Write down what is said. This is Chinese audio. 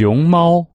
熊猫。